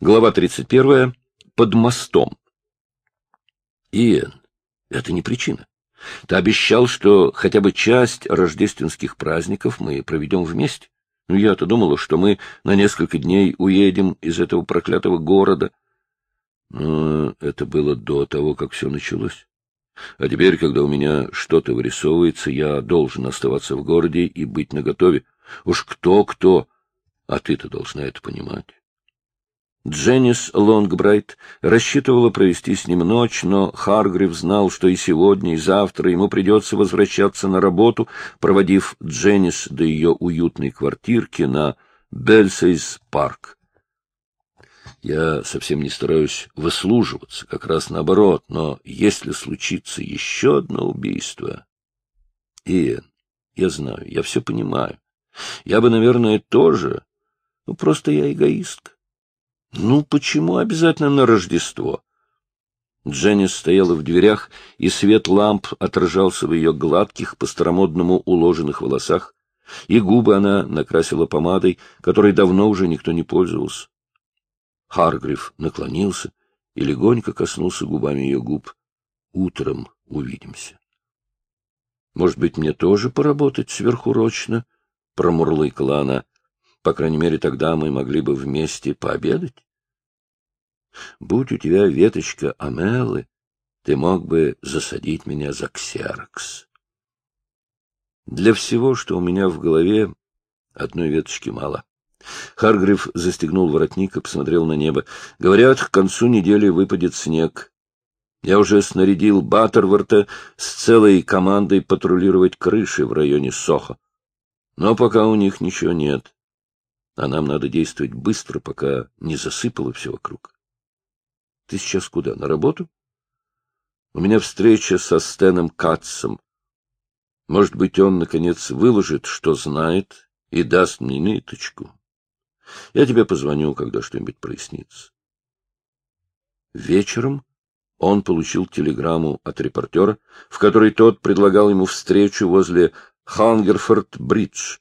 Глава 31. Под мостом. Иэн, это не причина. Ты обещал, что хотя бы часть рождественских праздников мы проведем вместе. Ну, я-то думала, что мы на несколько дней уедем из этого проклятого города. Но это было до того, как все началось. А теперь, когда у меня что-то вырисовывается, я должен оставаться в городе и быть наготове. Уж кто-кто, а ты-то должна это понимать. Дженнис Лонгбрайт рассчитывала провести с ним ночь, но Харгрив знал, что и сегодня, и завтра ему придется возвращаться на работу, проводив Дженнис до ее уютной квартирки на Бельсейс-парк. Я совсем не стараюсь выслуживаться, как раз наоборот, но если случится еще одно убийство... Иэн, я знаю, я все понимаю. Я бы, наверное, тоже... Ну, просто я эгоистка. Ну, почему обязательно на Рождество? Дженни стояла в дверях, и свет ламп отражался в ее гладких, по-старомодному уложенных волосах, и губы она накрасила помадой, которой давно уже никто не пользовался. Харгрив наклонился и легонько коснулся губами ее губ. «Утром увидимся». «Может быть, мне тоже поработать сверхурочно?» — промурлыкала она. По крайней мере, тогда мы могли бы вместе пообедать. Будь у тебя веточка амелы, ты мог бы засадить меня за ксерокс. Для всего, что у меня в голове, одной веточки мало. Харгрив застегнул воротник и посмотрел на небо. Говорят, к концу недели выпадет снег. Я уже снарядил Баттерворта с целой командой патрулировать крыши в районе Сохо. Но пока у них ничего нет а нам надо действовать быстро, пока не засыпало все вокруг. Ты сейчас куда? На работу? У меня встреча со Стеном Катцем. Может быть, он, наконец, выложит, что знает, и даст мне ниточку. Я тебе позвоню, когда что-нибудь прояснится. Вечером он получил телеграмму от репортера, в которой тот предлагал ему встречу возле Хангерфорд-бридж,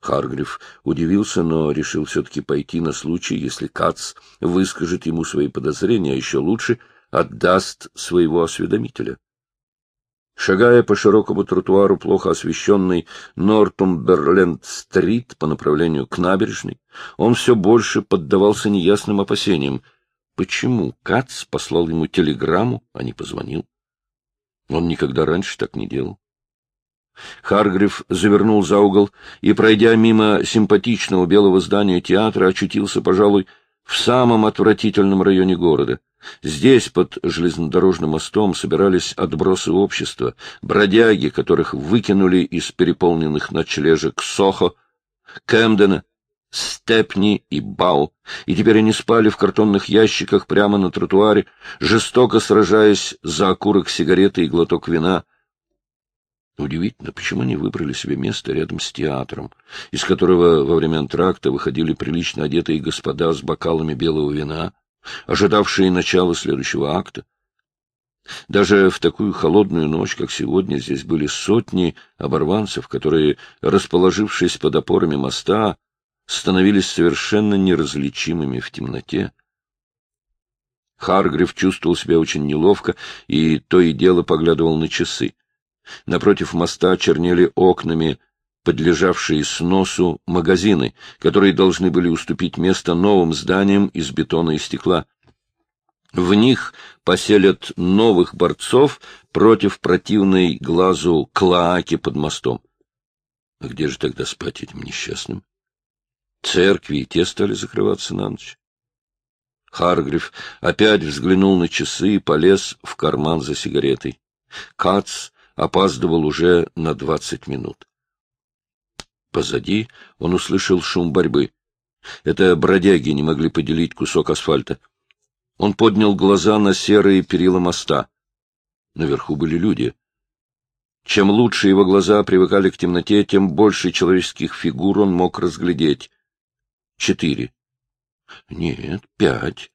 Харгрив удивился, но решил все-таки пойти на случай, если Кац выскажет ему свои подозрения, а еще лучше отдаст своего осведомителя. Шагая по широкому тротуару, плохо освещенной Нортумберленд-стрит по направлению к набережной, он все больше поддавался неясным опасениям. Почему Кац послал ему телеграмму, а не позвонил? Он никогда раньше так не делал. Харгрив завернул за угол и, пройдя мимо симпатичного белого здания театра, очутился, пожалуй, в самом отвратительном районе города. Здесь, под железнодорожным мостом, собирались отбросы общества, бродяги, которых выкинули из переполненных ночлежек Сохо, Кэмдена, Степни и Бау, и теперь они спали в картонных ящиках прямо на тротуаре, жестоко сражаясь за окурок сигареты и глоток вина — Удивительно, почему они выбрали себе место рядом с театром, из которого во время антракта выходили прилично одетые господа с бокалами белого вина, ожидавшие начала следующего акта. Даже в такую холодную ночь, как сегодня, здесь были сотни оборванцев, которые, расположившись под опорами моста, становились совершенно неразличимыми в темноте. Харгрив чувствовал себя очень неловко и то и дело поглядывал на часы. Напротив моста чернели окнами подлежавшие сносу магазины, которые должны были уступить место новым зданиям из бетона и стекла. В них поселят новых борцов против противной глазу клоаки под мостом. А где же тогда спать этим несчастным? Церкви и те стали закрываться на ночь. Харгрив опять взглянул на часы и полез в карман за сигаретой. Кац опаздывал уже на двадцать минут. Позади он услышал шум борьбы. Это бродяги не могли поделить кусок асфальта. Он поднял глаза на серые перила моста. Наверху были люди. Чем лучше его глаза привыкали к темноте, тем больше человеческих фигур он мог разглядеть. Четыре. Нет, пять.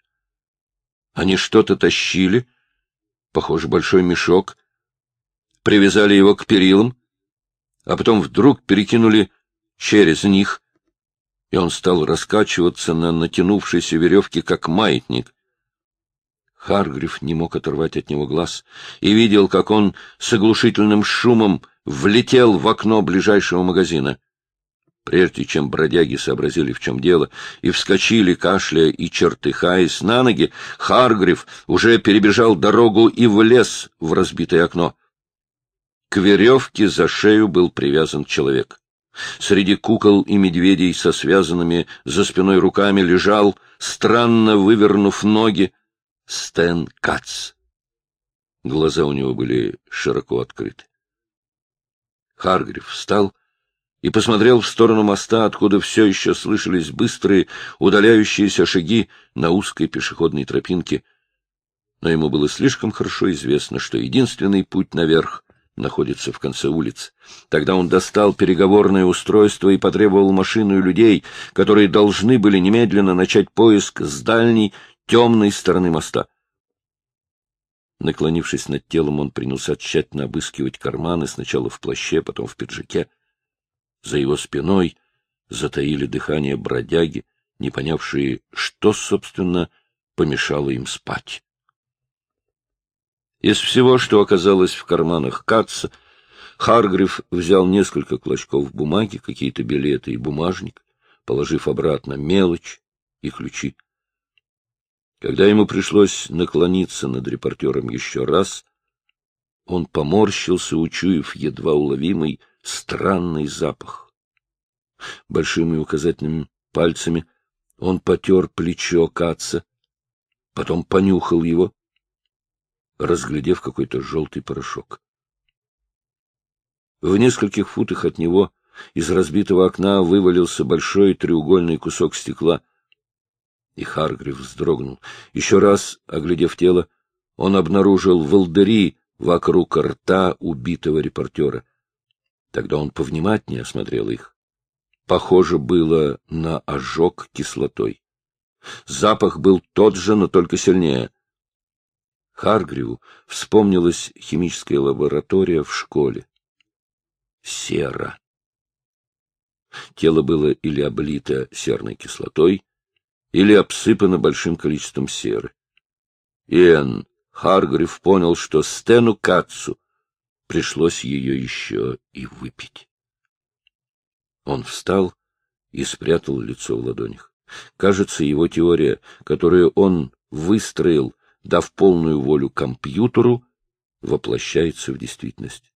Они что-то тащили. Похоже, большой мешок привязали его к перилам, а потом вдруг перекинули через них. и он стал раскачиваться на натянувшейся веревке, как маятник. Харгриф не мог оторвать от него глаз и видел, как он с оглушительным шумом влетел в окно ближайшего магазина. Прежде чем бродяги сообразили, в чем дело, и вскочили, кашляя и чертыхаясь на ноги, Харгрив уже перебежал дорогу и влез в разбитое окно. К веревке за шею был привязан человек. Среди кукол и медведей со связанными за спиной руками лежал, странно вывернув ноги, Стэн Кац. Глаза у него были широко открыты. Харгрив встал и посмотрел в сторону моста, откуда все еще слышались быстрые, удаляющиеся шаги на узкой пешеходной тропинке. Но ему было слишком хорошо известно, что единственный путь наверх находится в конце улицы. Тогда он достал переговорное устройство и потребовал машину и людей, которые должны были немедленно начать поиск с дальней, темной стороны моста. Наклонившись над телом, он принялся тщательно обыскивать карманы, сначала в плаще, потом в пиджаке. За его спиной затаили дыхание бродяги, не понявшие, что, собственно, помешало им спать. Из всего, что оказалось в карманах Катца, Харгрив взял несколько клочков бумаги, какие-то билеты и бумажник, положив обратно мелочь и ключи. Когда ему пришлось наклониться над репортером еще раз, он поморщился, учуяв едва уловимый странный запах. Большими указательными пальцами он потер плечо Каца, потом понюхал его, разглядев какой-то желтый порошок. В нескольких футах от него из разбитого окна вывалился большой треугольный кусок стекла. И Харгрив вздрогнул. Еще раз, оглядев тело, он обнаружил волдыри вокруг рта убитого репортера. Тогда он повнимательнее осмотрел их. Похоже было на ожог кислотой. Запах был тот же, но только сильнее. Харгриву вспомнилась химическая лаборатория в школе. Сера. Тело было или облито серной кислотой, или обсыпано большим количеством серы. Иэн Харгрив понял, что Стену Кацу пришлось ее еще и выпить. Он встал и спрятал лицо в ладонях. Кажется, его теория, которую он выстроил, дав полную волю компьютеру, воплощается в действительность.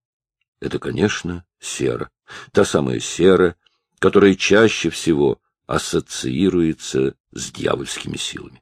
Это, конечно, сера. Та самая сера, которая чаще всего ассоциируется с дьявольскими силами.